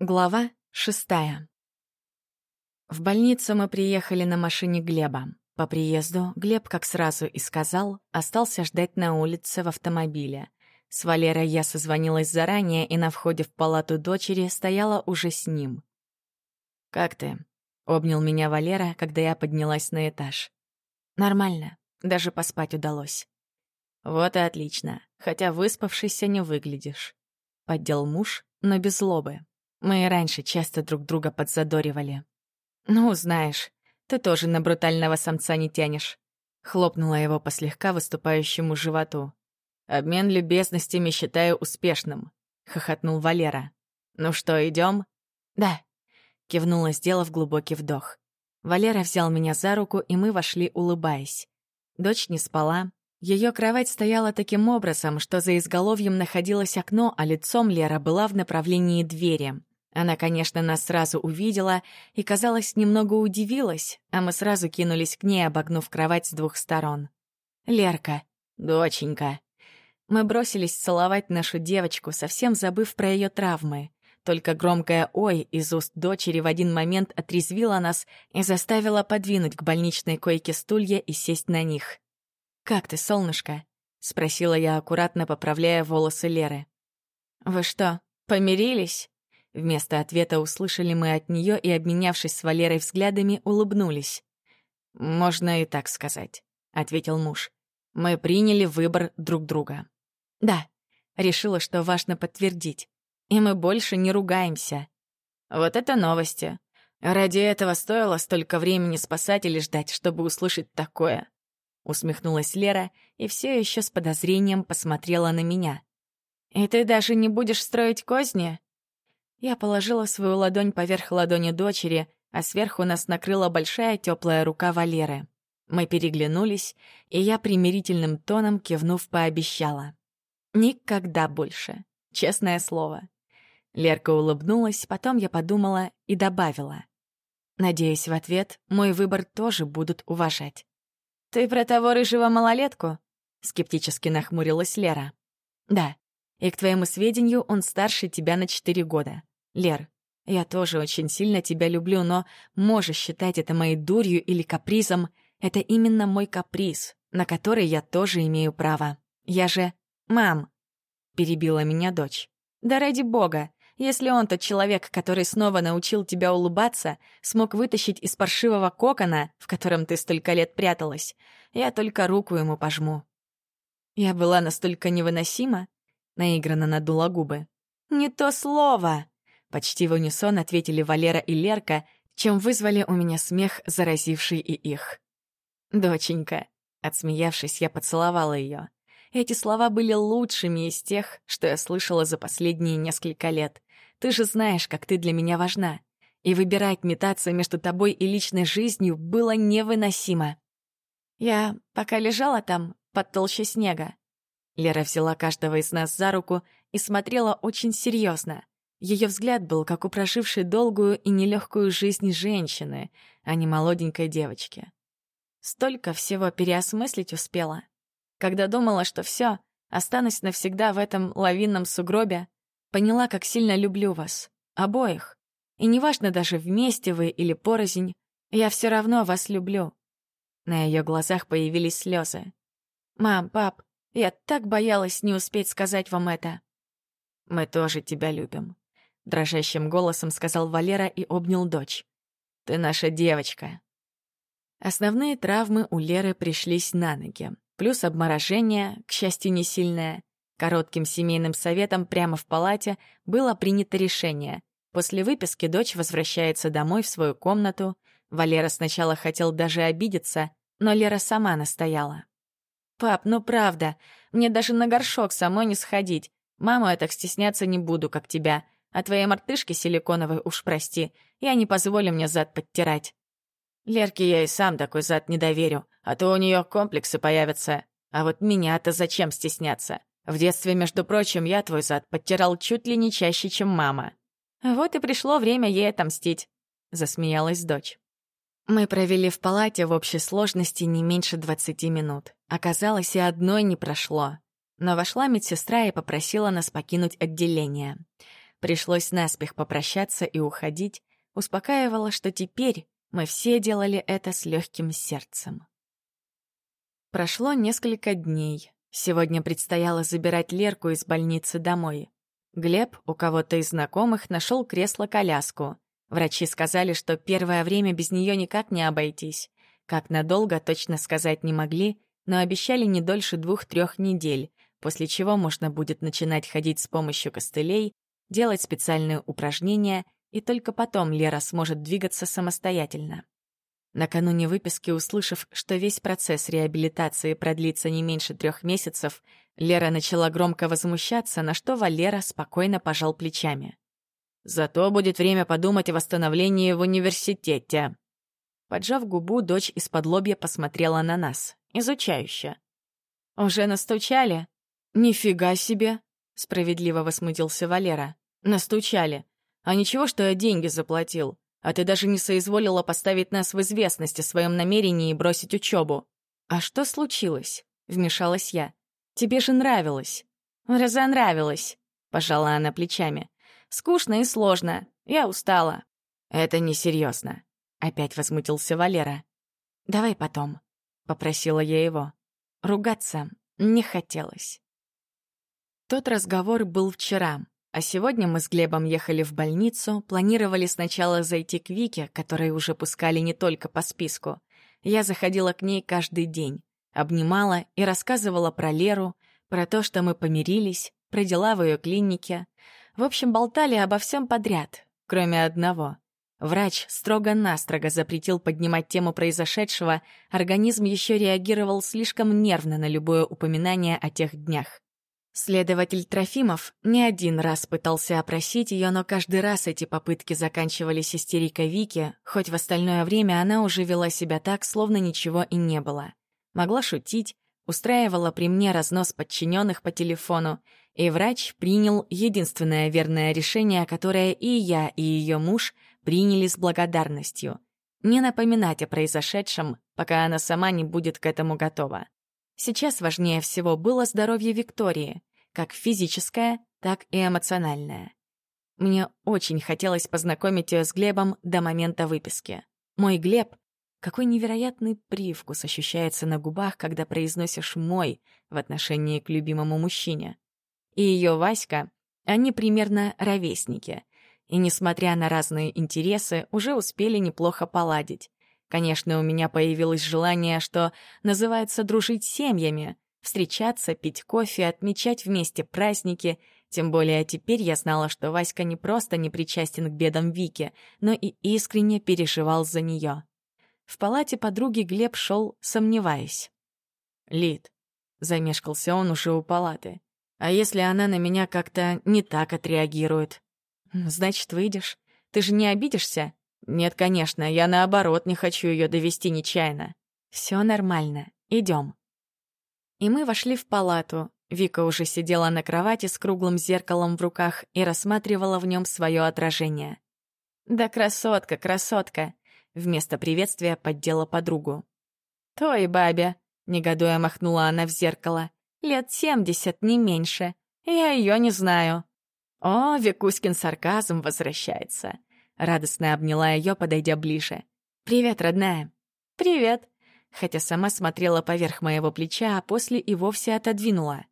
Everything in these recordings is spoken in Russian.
Глава шестая. В больницу мы приехали на машине Глеба. По приезду Глеб, как сразу и сказал, остался ждать на улице в автомобиле. С Валерой я созвонилась заранее, и на входе в палату дочери стояла уже с ним. «Как ты?» — обнял меня Валера, когда я поднялась на этаж. «Нормально. Даже поспать удалось». «Вот и отлично. Хотя выспавшийся не выглядишь». Поддел муж, но без злобы. Мы раньше часто друг друга подзадоривали. «Ну, знаешь, ты тоже на брутального самца не тянешь», — хлопнула его по слегка выступающему животу. «Обмен любезностями считаю успешным», — хохотнул Валера. «Ну что, идем? «Да», — кивнула, сделав глубокий вдох. Валера взял меня за руку, и мы вошли, улыбаясь. Дочь не спала. Ее кровать стояла таким образом, что за изголовьем находилось окно, а лицом Лера была в направлении двери. Она, конечно, нас сразу увидела и, казалось, немного удивилась, а мы сразу кинулись к ней, обогнув кровать с двух сторон. «Лерка, доченька». Мы бросились целовать нашу девочку, совсем забыв про ее травмы. Только громкое «Ой» из уст дочери в один момент отрезвило нас и заставило подвинуть к больничной койке стулья и сесть на них. «Как ты, солнышко?» — спросила я, аккуратно поправляя волосы Леры. «Вы что, помирились?» Вместо ответа услышали мы от нее и, обменявшись с Валерой взглядами, улыбнулись. «Можно и так сказать», — ответил муж. «Мы приняли выбор друг друга». «Да», — решила, что важно подтвердить. «И мы больше не ругаемся». «Вот это новости. Ради этого стоило столько времени спасать или ждать, чтобы услышать такое». Усмехнулась Лера и все еще с подозрением посмотрела на меня. «И ты даже не будешь строить козни?» Я положила свою ладонь поверх ладони дочери, а сверху нас накрыла большая теплая рука Валеры. Мы переглянулись, и я примирительным тоном кивнув пообещала. «Никогда больше. Честное слово». Лерка улыбнулась, потом я подумала и добавила. Надеюсь, в ответ мой выбор тоже будут уважать. «Ты про того рыжего малолетку?» — скептически нахмурилась Лера. «Да. И, к твоему сведению, он старше тебя на четыре года. Лер, я тоже очень сильно тебя люблю, но можешь считать это моей дурью или капризом. Это именно мой каприз, на который я тоже имею право. Я же... Мам!» — перебила меня дочь. «Да ради бога! Если он тот человек, который снова научил тебя улыбаться, смог вытащить из паршивого кокона, в котором ты столько лет пряталась, я только руку ему пожму». Я была настолько невыносима, наигранно надула губы. «Не то слово!» Почти в унисон ответили Валера и Лерка, чем вызвали у меня смех, заразивший и их. «Доченька», — отсмеявшись, я поцеловала ее. Эти слова были лучшими из тех, что я слышала за последние несколько лет. Ты же знаешь, как ты для меня важна. И выбирать метаться между тобой и личной жизнью было невыносимо. Я пока лежала там, под толще снега. Лера взяла каждого из нас за руку и смотрела очень серьезно. Ее взгляд был как у прожившей долгую и нелегкую жизнь женщины, а не молоденькой девочки. Столько всего переосмыслить успела. Когда думала, что все, останусь навсегда в этом лавинном сугробе, поняла, как сильно люблю вас, обоих. И неважно даже вместе вы или порознь, я все равно вас люблю. На ее глазах появились слезы. «Мам, пап, я так боялась не успеть сказать вам это». «Мы тоже тебя любим», дрожащим голосом сказал Валера и обнял дочь. «Ты наша девочка». Основные травмы у Леры пришлись на ноги. Плюс обморожение, к счастью, не сильное. Коротким семейным советом прямо в палате было принято решение. После выписки дочь возвращается домой в свою комнату. Валера сначала хотел даже обидеться, но Лера сама настояла. «Пап, ну правда, мне даже на горшок самой не сходить. Маму я так стесняться не буду, как тебя. А твоей мартышке силиконовой уж прости, я не позволю мне зад подтирать. Лерке я и сам такой зад не доверю, а то у нее комплексы появятся. А вот меня-то зачем стесняться? В детстве, между прочим, я твой зад подтирал чуть ли не чаще, чем мама. Вот и пришло время ей отомстить, — засмеялась дочь. Мы провели в палате в общей сложности не меньше двадцати минут. Оказалось, и одной не прошло. Но вошла медсестра и попросила нас покинуть отделение. Пришлось наспех попрощаться и уходить, успокаивала, что теперь мы все делали это с легким сердцем. Прошло несколько дней. Сегодня предстояло забирать Лерку из больницы домой. Глеб у кого-то из знакомых нашел кресло-коляску. Врачи сказали, что первое время без нее никак не обойтись. Как надолго, точно сказать не могли, но обещали не дольше двух-трех недель, после чего можно будет начинать ходить с помощью костылей, делать специальные упражнения, и только потом Лера сможет двигаться самостоятельно. Накануне выписки, услышав, что весь процесс реабилитации продлится не меньше трех месяцев, Лера начала громко возмущаться, на что Валера спокойно пожал плечами. «Зато будет время подумать о восстановлении в университете». Поджав губу, дочь из-под лобья посмотрела на нас, изучающе. «Уже настучали?» «Нифига себе!» — справедливо возмутился Валера. «Настучали. А ничего, что я деньги заплатил. А ты даже не соизволила поставить нас в известность о своем намерении бросить учебу. А что случилось?» — вмешалась я. Тебе же нравилось». «Разонравилось», — пожала она плечами. «Скучно и сложно. Я устала». «Это несерьезно», — опять возмутился Валера. «Давай потом», — попросила я его. Ругаться не хотелось. Тот разговор был вчера, а сегодня мы с Глебом ехали в больницу, планировали сначала зайти к Вике, которой уже пускали не только по списку. Я заходила к ней каждый день обнимала и рассказывала про Леру, про то, что мы помирились, про дела в ее клинике. В общем, болтали обо всем подряд, кроме одного. Врач строго-настрого запретил поднимать тему произошедшего, организм еще реагировал слишком нервно на любое упоминание о тех днях. Следователь Трофимов не один раз пытался опросить ее, но каждый раз эти попытки заканчивались истерикой Вики, хоть в остальное время она уже вела себя так, словно ничего и не было могла шутить, устраивала при мне разнос подчиненных по телефону, и врач принял единственное верное решение, которое и я, и ее муж приняли с благодарностью — не напоминать о произошедшем, пока она сама не будет к этому готова. Сейчас важнее всего было здоровье Виктории, как физическое, так и эмоциональное. Мне очень хотелось познакомить ее с Глебом до момента выписки. Мой Глеб какой невероятный привкус ощущается на губах, когда произносишь «мой» в отношении к любимому мужчине. И ее Васька, они примерно ровесники. И, несмотря на разные интересы, уже успели неплохо поладить. Конечно, у меня появилось желание, что называется дружить семьями, встречаться, пить кофе, отмечать вместе праздники. Тем более теперь я знала, что Васька не просто не причастен к бедам Вики, но и искренне переживал за нее. В палате подруги Глеб шел, сомневаясь. «Лид», — замешкался он уже у палаты, «а если она на меня как-то не так отреагирует?» «Значит, выйдешь. Ты же не обидишься?» «Нет, конечно, я наоборот не хочу ее довести нечаянно». «Все нормально. Идем». И мы вошли в палату. Вика уже сидела на кровати с круглым зеркалом в руках и рассматривала в нем свое отражение. «Да красотка, красотка!» Вместо приветствия поддела подругу. «Той бабе!» — негодуя махнула она в зеркало. «Лет семьдесят, не меньше. Я ее не знаю». «О, Викуськин сарказм возвращается!» Радостно обняла ее, подойдя ближе. «Привет, родная!» «Привет!» Хотя сама смотрела поверх моего плеча, а после и вовсе отодвинула.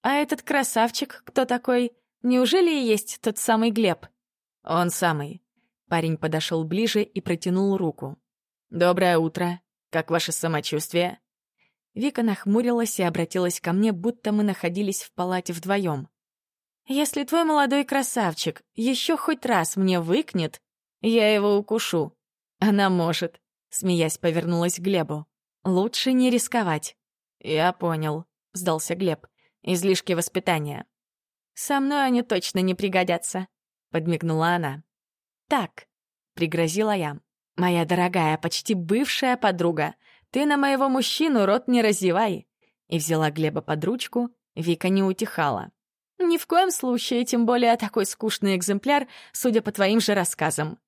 «А этот красавчик кто такой? Неужели и есть тот самый Глеб?» «Он самый. Парень подошел ближе и протянул руку. «Доброе утро. Как ваше самочувствие?» Вика нахмурилась и обратилась ко мне, будто мы находились в палате вдвоем. «Если твой молодой красавчик еще хоть раз мне выкнет, я его укушу. Она может», — смеясь повернулась к Глебу. «Лучше не рисковать». «Я понял», — сдался Глеб. «Излишки воспитания». «Со мной они точно не пригодятся», — подмигнула она. «Так», — пригрозила я, — «моя дорогая, почти бывшая подруга, ты на моего мужчину рот не разевай». И взяла Глеба под ручку, Вика не утихала. «Ни в коем случае, тем более такой скучный экземпляр, судя по твоим же рассказам».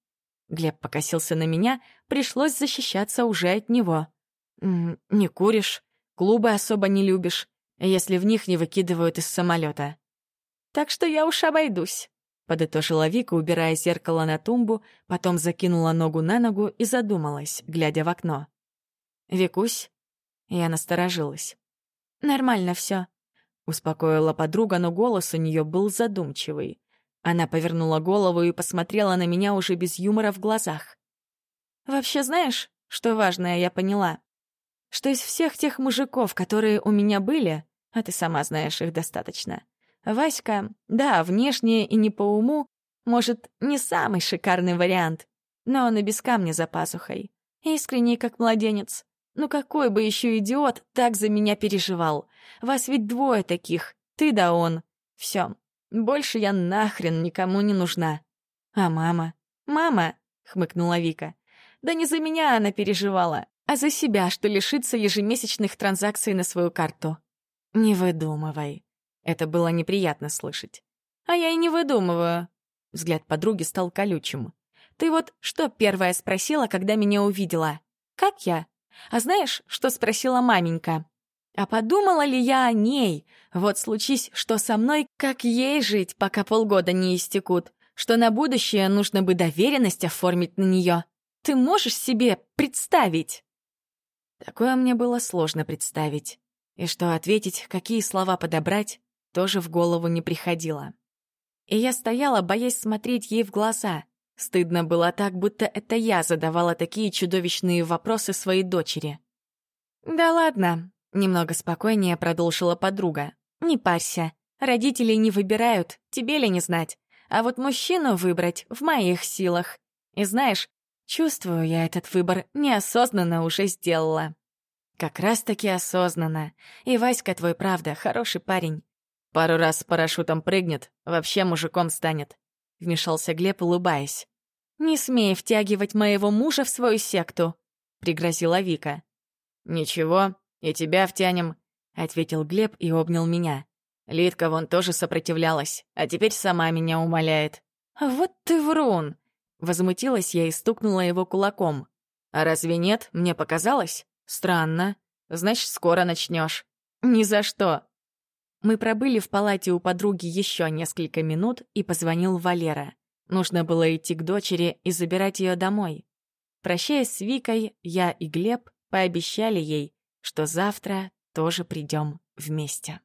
Глеб покосился на меня, пришлось защищаться уже от него. «Не куришь, клубы особо не любишь, если в них не выкидывают из самолета. Так что я уж обойдусь. Подытожила Вика, убирая зеркало на тумбу, потом закинула ногу на ногу и задумалась, глядя в окно. «Викусь?» Я насторожилась. «Нормально все, успокоила подруга, но голос у нее был задумчивый. Она повернула голову и посмотрела на меня уже без юмора в глазах. «Вообще знаешь, что важное я поняла? Что из всех тех мужиков, которые у меня были, а ты сама знаешь их достаточно, Васька, да, внешне и не по уму, может, не самый шикарный вариант, но он и без камня за пазухой. Искренний, как младенец. Ну какой бы еще идиот так за меня переживал? Вас ведь двое таких, ты да он. Все, больше я нахрен никому не нужна. А мама? Мама, хмыкнула Вика. Да не за меня она переживала, а за себя, что лишится ежемесячных транзакций на свою карту. Не выдумывай. Это было неприятно слышать. «А я и не выдумываю». Взгляд подруги стал колючим. «Ты вот что первая спросила, когда меня увидела? Как я? А знаешь, что спросила маменька? А подумала ли я о ней? Вот случись, что со мной, как ей жить, пока полгода не истекут? Что на будущее нужно бы доверенность оформить на нее? Ты можешь себе представить?» Такое мне было сложно представить. И что ответить, какие слова подобрать, тоже в голову не приходило. И я стояла, боясь смотреть ей в глаза. Стыдно было так, будто это я задавала такие чудовищные вопросы своей дочери. «Да ладно», — немного спокойнее продолжила подруга. «Не парься. Родители не выбирают, тебе ли не знать. А вот мужчину выбрать в моих силах. И знаешь, чувствую я этот выбор неосознанно уже сделала». «Как раз-таки осознанно. И Васька твой, правда, хороший парень. Пару раз с парашютом прыгнет, вообще мужиком станет», — вмешался Глеб, улыбаясь. «Не смей втягивать моего мужа в свою секту», — пригрозила Вика. «Ничего, и тебя втянем», — ответил Глеб и обнял меня. Лидка вон тоже сопротивлялась, а теперь сама меня умоляет. «Вот ты врун!» Возмутилась я и стукнула его кулаком. «А разве нет? Мне показалось? Странно. Значит, скоро начнешь. «Ни за что!» Мы пробыли в палате у подруги еще несколько минут, и позвонил Валера. Нужно было идти к дочери и забирать ее домой. Прощаясь с Викой, я и Глеб пообещали ей, что завтра тоже придем вместе.